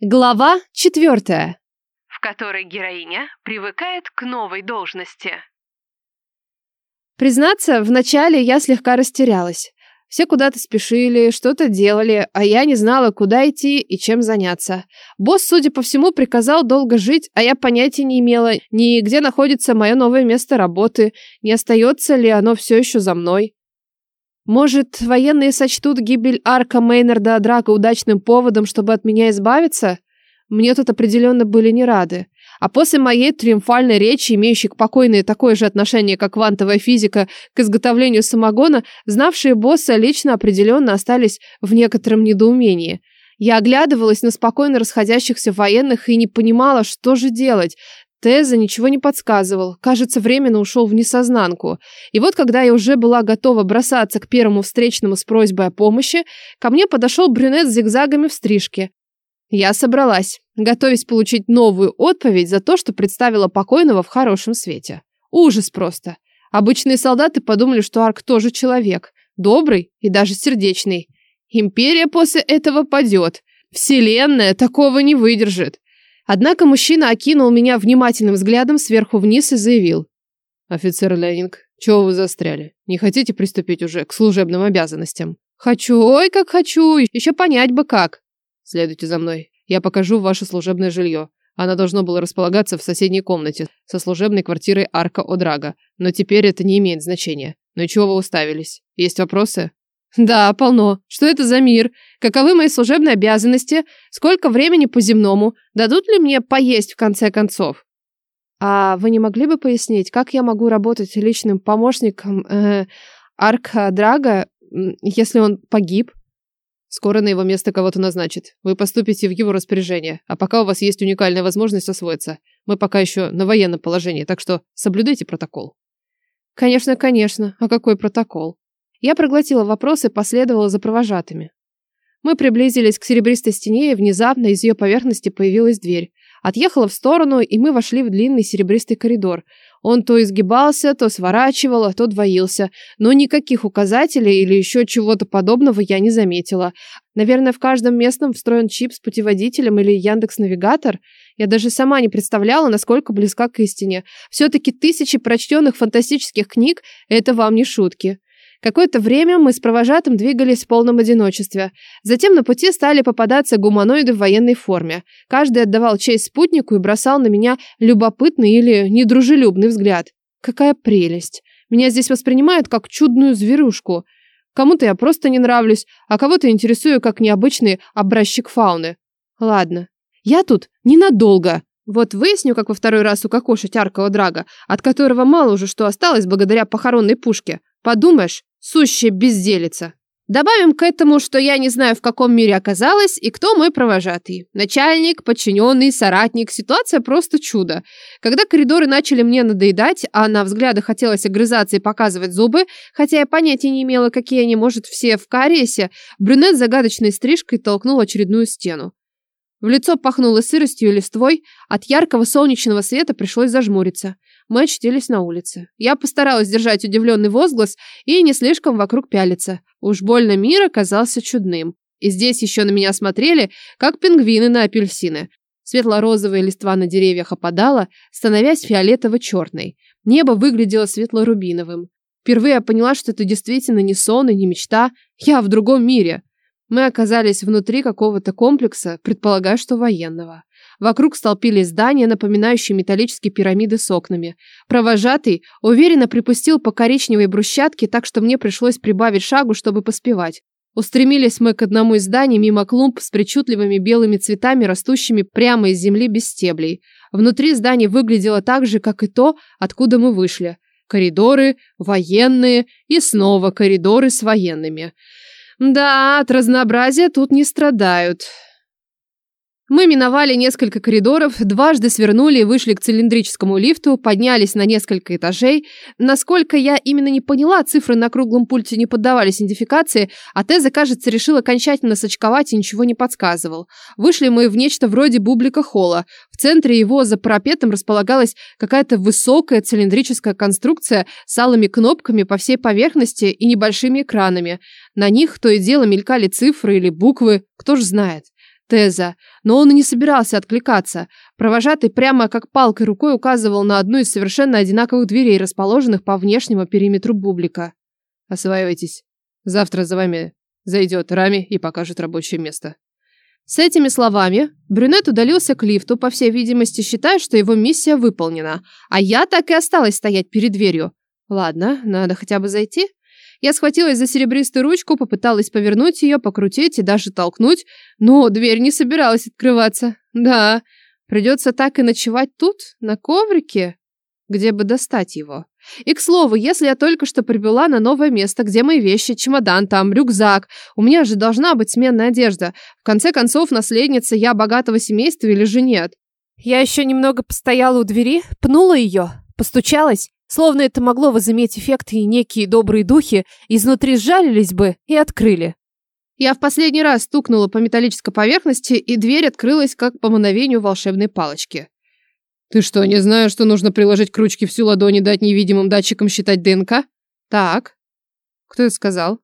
Глава четвертая. в которой героиня привыкает к новой должности. Признаться, вначале я слегка растерялась. Все куда-то спешили, что-то делали, а я не знала, куда идти и чем заняться. Босс, судя по всему, приказал долго жить, а я понятия не имела ни где находится мое новое место работы, не остается ли оно все еще за мной. Может, военные сочтут гибель Арка Мейнарда Драка удачным поводом, чтобы от меня избавиться? Мне тут определенно были не рады. А после моей триумфальной речи, имеющей к покойной такое же отношение, как квантовая физика к изготовлению самогона, знавшие босса лично определенно остались в некотором недоумении. Я оглядывалась на спокойно расходящихся военных и не понимала, что же делать. Теза ничего не подсказывал, кажется, временно ушел в несознанку. И вот, когда я уже была готова бросаться к первому встречному с просьбой о помощи, ко мне подошел брюнет с зигзагами в стрижке. Я собралась, готовясь получить новую отповедь за то, что представила покойного в хорошем свете. Ужас просто. Обычные солдаты подумали, что Арк тоже человек, добрый и даже сердечный. Империя после этого падет. Вселенная такого не выдержит. Однако мужчина окинул меня внимательным взглядом сверху вниз и заявил. «Офицер Ленинг, чего вы застряли? Не хотите приступить уже к служебным обязанностям?» «Хочу, ой, как хочу, еще понять бы как». «Следуйте за мной, я покажу ваше служебное жилье. Оно должно было располагаться в соседней комнате со служебной квартирой Арка Одрага, но теперь это не имеет значения. Ну и чего вы уставились? Есть вопросы?» «Да, полно. Что это за мир? Каковы мои служебные обязанности? Сколько времени по земному? Дадут ли мне поесть в конце концов?» «А вы не могли бы пояснить, как я могу работать личным помощником э, Арка Драга, если он погиб?» «Скоро на его место кого-то назначат. Вы поступите в его распоряжение, а пока у вас есть уникальная возможность освоиться. Мы пока еще на военном положении, так что соблюдайте протокол». «Конечно, конечно. А какой протокол?» Я проглотила вопрос и последовала за провожатыми. Мы приблизились к серебристой стене, и внезапно из ее поверхности появилась дверь. Отъехала в сторону, и мы вошли в длинный серебристый коридор. Он то изгибался, то сворачивал, то двоился, но никаких указателей или еще чего-то подобного я не заметила. Наверное, в каждом местном встроен чип с путеводителем или Яндекс-навигатор. Я даже сама не представляла, насколько близка к истине. Все-таки тысячи прочтенных фантастических книг – это вам не шутки. Какое-то время мы с провожатым двигались в полном одиночестве. Затем на пути стали попадаться гуманоиды в военной форме. Каждый отдавал честь спутнику и бросал на меня любопытный или недружелюбный взгляд. Какая прелесть. Меня здесь воспринимают как чудную зверушку. Кому-то я просто не нравлюсь, а кого-то интересую как необычный образчик фауны. Ладно. Я тут ненадолго. Вот выясню, как во второй раз укокошить аркового драга, от которого мало уже что осталось благодаря похоронной пушке. Подумаешь, Сущая безделица. Добавим к этому, что я не знаю, в каком мире оказалась и кто мой провожатый. Начальник, подчиненный, соратник. Ситуация просто чудо. Когда коридоры начали мне надоедать, а на взгляды хотелось огрызаться и показывать зубы, хотя я понятия не имела, какие они, может, все в кариесе, брюнет с загадочной стрижкой толкнул очередную стену. В лицо пахнуло сыростью и листвой, от яркого солнечного света пришлось зажмуриться. Мы очутились на улице. Я постаралась держать удивленный возглас и не слишком вокруг пялиться. Уж больно мир оказался чудным. И здесь еще на меня смотрели, как пингвины на апельсины. Светло-розовая листва на деревьях опадала, становясь фиолетово-черной. Небо выглядело светло-рубиновым. Впервые я поняла, что это действительно не сон и не мечта. Я в другом мире. Мы оказались внутри какого-то комплекса, предполагая, что военного. Вокруг столпились здания, напоминающие металлические пирамиды с окнами. Провожатый уверенно припустил по коричневой брусчатке, так что мне пришлось прибавить шагу, чтобы поспевать. Устремились мы к одному из зданий мимо клумб с причудливыми белыми цветами, растущими прямо из земли без стеблей. Внутри здание выглядело так же, как и то, откуда мы вышли. Коридоры, военные и снова коридоры с военными. Да, от разнообразия тут не страдают. Мы миновали несколько коридоров, дважды свернули и вышли к цилиндрическому лифту, поднялись на несколько этажей. Насколько я именно не поняла, цифры на круглом пульте не поддавались идентификации, а Теза, кажется, решил окончательно сочковать и ничего не подсказывал. Вышли мы в нечто вроде бублика холла. В центре его за парапетом располагалась какая-то высокая цилиндрическая конструкция с алыми кнопками по всей поверхности и небольшими экранами. На них то и дело мелькали цифры или буквы, кто ж знает. Теза, но он и не собирался откликаться. Провожатый прямо как палкой рукой указывал на одну из совершенно одинаковых дверей, расположенных по внешнему периметру бублика. «Осваивайтесь. Завтра за вами зайдет Рами и покажет рабочее место». С этими словами брюнет удалился к лифту, по всей видимости, считая, что его миссия выполнена, а я так и осталась стоять перед дверью. Ладно, надо хотя бы зайти. Я схватилась за серебристую ручку, попыталась повернуть ее, покрутить и даже толкнуть, но дверь не собиралась открываться. Да, придется так и ночевать тут, на коврике, где бы достать его. И, к слову, если я только что прибыла на новое место, где мои вещи, чемодан там, рюкзак, у меня же должна быть сменная одежда. В конце концов, наследница я богатого семейства или же нет? Я еще немного постояла у двери, пнула ее, постучалась Словно это могло возыметь эффект, и некие добрые духи изнутри сжалились бы и открыли. Я в последний раз стукнула по металлической поверхности, и дверь открылась как по мановению волшебной палочки. «Ты что, не знаешь, что нужно приложить к ручке всю ладонь и дать невидимым датчикам считать ДНК?» «Так». «Кто это сказал?»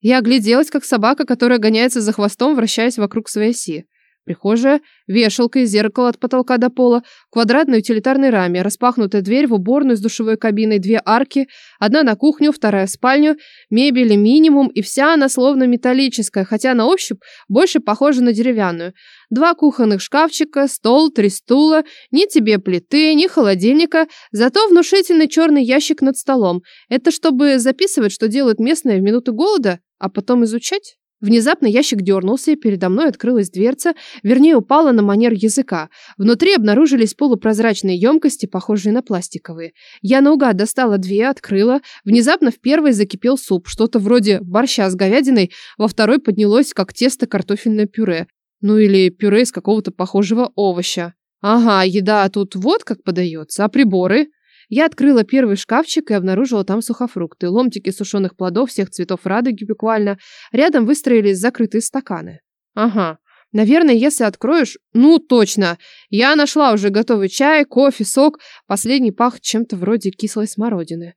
Я огляделась, как собака, которая гоняется за хвостом, вращаясь вокруг своей оси. Прихожая, вешалка и зеркало от потолка до пола, квадратной утилитарной раме, распахнутая дверь в уборную с душевой кабиной, две арки, одна на кухню, вторая в спальню, мебели минимум, и вся она словно металлическая, хотя на ощупь больше похожа на деревянную. Два кухонных шкафчика, стол, три стула, ни тебе плиты, ни холодильника, зато внушительный черный ящик над столом. Это чтобы записывать, что делают местные в минуты голода, а потом изучать? Внезапно ящик дернулся, и передо мной открылась дверца, вернее, упала на манер языка. Внутри обнаружились полупрозрачные емкости, похожие на пластиковые. Я наугад достала две, открыла. Внезапно в первой закипел суп, что-то вроде борща с говядиной, во второй поднялось, как тесто картофельное пюре. Ну или пюре из какого-то похожего овоща. Ага, еда тут вот как подается, а приборы? Я открыла первый шкафчик и обнаружила там сухофрукты, ломтики сушеных плодов всех цветов радуги буквально. Рядом выстроились закрытые стаканы. Ага. Наверное, если откроешь... Ну, точно. Я нашла уже готовый чай, кофе, сок. Последний пах чем-то вроде кислой смородины.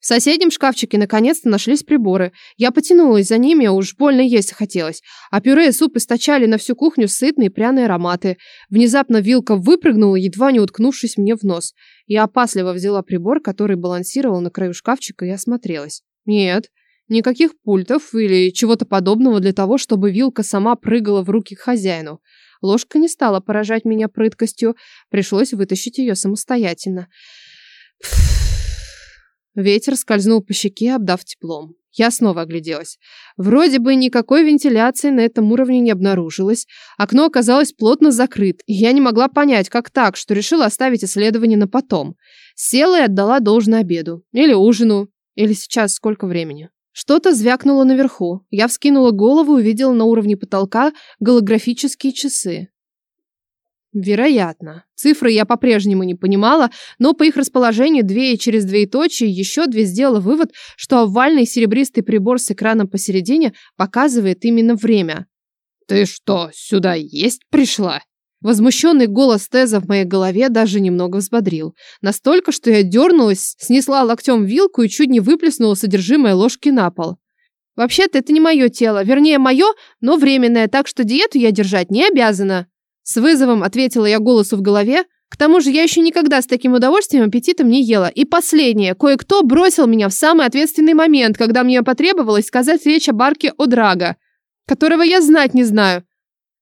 В соседнем шкафчике наконец-то нашлись приборы. Я потянулась за ними, уж больно есть хотелось. А пюре и суп источали на всю кухню сытные пряные ароматы. Внезапно вилка выпрыгнула, едва не уткнувшись мне в нос. Я опасливо взяла прибор, который балансировал на краю шкафчика, и осмотрелась. Нет, никаких пультов или чего-то подобного для того, чтобы вилка сама прыгала в руки к хозяину. Ложка не стала поражать меня прыткостью, пришлось вытащить ее самостоятельно. Пфф. Ветер скользнул по щеке, обдав теплом. Я снова огляделась. Вроде бы никакой вентиляции на этом уровне не обнаружилось. Окно оказалось плотно закрыт, и я не могла понять, как так, что решила оставить исследование на потом. Села и отдала должное обеду. Или ужину. Или сейчас сколько времени. Что-то звякнуло наверху. Я вскинула голову и увидела на уровне потолка голографические часы. Вероятно. Цифры я по-прежнему не понимала, но по их расположению две и через двоеточие еще две сделала вывод, что овальный серебристый прибор с экраном посередине показывает именно время. «Ты что, сюда есть пришла?» Возмущенный голос Теза в моей голове даже немного взбодрил. Настолько, что я дернулась, снесла локтем вилку и чуть не выплеснула содержимое ложки на пол. Вообще-то это не мое тело, вернее мое, но временное, так что диету я держать не обязана. С вызовом ответила я голосу в голове. К тому же я еще никогда с таким удовольствием аппетитом не ела. И последнее. Кое-кто бросил меня в самый ответственный момент, когда мне потребовалось сказать речь о барке Одрага, которого я знать не знаю.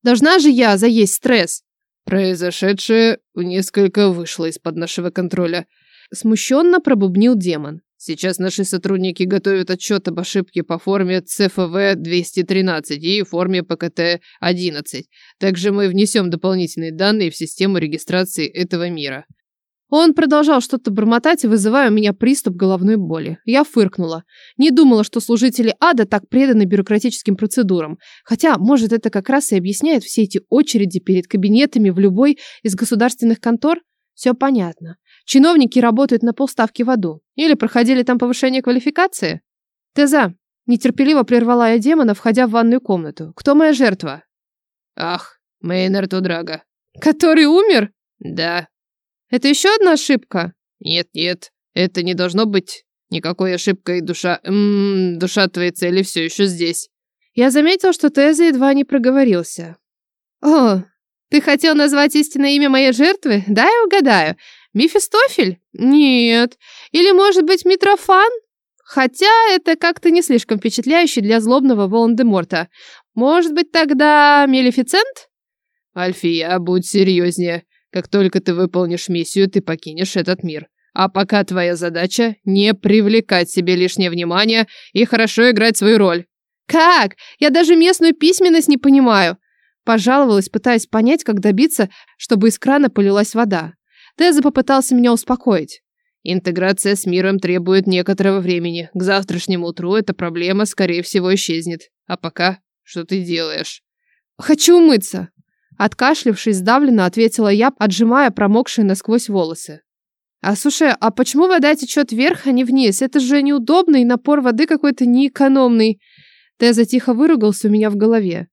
Должна же я заесть стресс. Произошедшее несколько вышло из-под нашего контроля. Смущенно пробубнил демон. Сейчас наши сотрудники готовят отчет об ошибке по форме ЦФВ-213 и форме ПКТ-11. Также мы внесем дополнительные данные в систему регистрации этого мира. Он продолжал что-то бормотать, вызывая у меня приступ головной боли. Я фыркнула. Не думала, что служители ада так преданы бюрократическим процедурам. Хотя, может, это как раз и объясняет все эти очереди перед кабинетами в любой из государственных контор? Все понятно. Чиновники работают на полставки в аду. Или проходили там повышение квалификации? Теза, нетерпеливо прервала я демона, входя в ванную комнату. Кто моя жертва? Ах, Мейнард Удрага. Который умер? Да. Это еще одна ошибка? Нет, нет, это не должно быть никакой ошибкой, душа... М -м, душа твоей цели все еще здесь. Я заметил, что Теза едва не проговорился. О, ты хотел назвать истинное имя моей жертвы? Дай угадаю. Мефистофель? Нет. Или, может быть, Митрофан? Хотя это как-то не слишком впечатляюще для злобного Волан-де-Морта. Может быть, тогда Мелефицент? Альфия, будь серьезнее. Как только ты выполнишь миссию, ты покинешь этот мир. А пока твоя задача не привлекать себе лишнее внимание и хорошо играть свою роль. Как? Я даже местную письменность не понимаю. Пожаловалась, пытаясь понять, как добиться, чтобы из крана полилась вода. Теза попытался меня успокоить. Интеграция с миром требует некоторого времени. К завтрашнему утру эта проблема, скорее всего, исчезнет. А пока, что ты делаешь? Хочу умыться. Откашлившись, сдавленно ответила я, отжимая промокшие насквозь волосы. А слушай, а почему вода течет вверх, а не вниз? Это же неудобно, и напор воды какой-то неэкономный. Теза тихо выругался у меня в голове.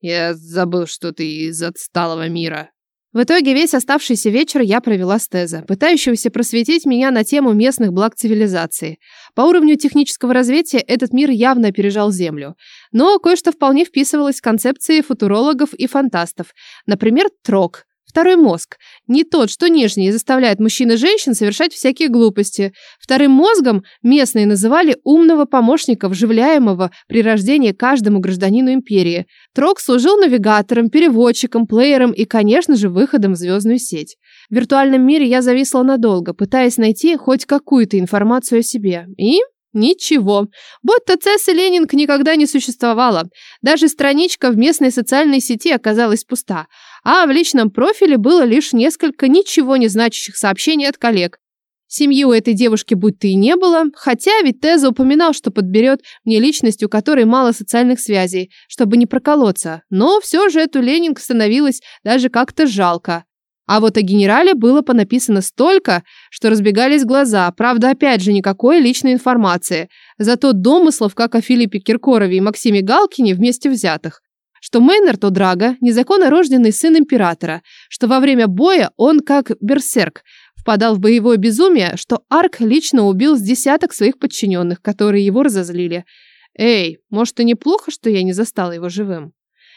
Я забыл, что ты из отсталого мира. В итоге весь оставшийся вечер я провела с Теза, пытающегося просветить меня на тему местных благ цивилизации. По уровню технического развития этот мир явно опережал Землю. Но кое-что вполне вписывалось в концепции футурологов и фантастов. Например, трок – Второй мозг. Не тот, что нижний, заставляет мужчин и женщин совершать всякие глупости. Вторым мозгом местные называли умного помощника, вживляемого при рождении каждому гражданину империи. Трок служил навигатором, переводчиком, плеером и, конечно же, выходом в звездную сеть. В виртуальном мире я зависла надолго, пытаясь найти хоть какую-то информацию о себе. И Ничего. Будто Цесс и Ленинг никогда не существовало. Даже страничка в местной социальной сети оказалась пуста. А в личном профиле было лишь несколько ничего не значащих сообщений от коллег. Семьи у этой девушки будто и не было, хотя ведь Теза упоминал, что подберет мне личность, у которой мало социальных связей, чтобы не проколоться. Но все же эту Ленинг становилось даже как-то жалко. А вот о генерале было понаписано столько, что разбегались глаза. Правда, опять же, никакой личной информации. Зато домыслов, как о Филиппе Киркорове и Максиме Галкине вместе взятых. Что Мейнард О'Драга – незаконно рожденный сын императора. Что во время боя он, как берсерк, впадал в боевое безумие, что Арк лично убил с десяток своих подчиненных, которые его разозлили. Эй, может и неплохо, что я не застала его живым?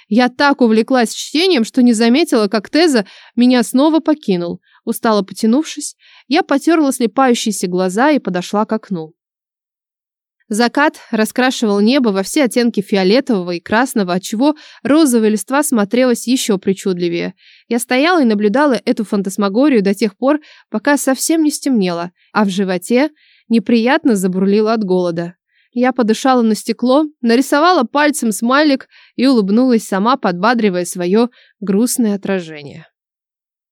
Я так увлеклась чтением, что не заметила, как Теза меня снова покинул. Устало потянувшись, я потерла слепающиеся глаза и подошла к окну. Закат раскрашивал небо во все оттенки фиолетового и красного, отчего розовая листва смотрелась еще причудливее. Я стояла и наблюдала эту фантасмагорию до тех пор, пока совсем не стемнело, а в животе неприятно забурлило от голода. Я подышала на стекло, нарисовала пальцем смайлик и улыбнулась сама, подбадривая свое грустное отражение.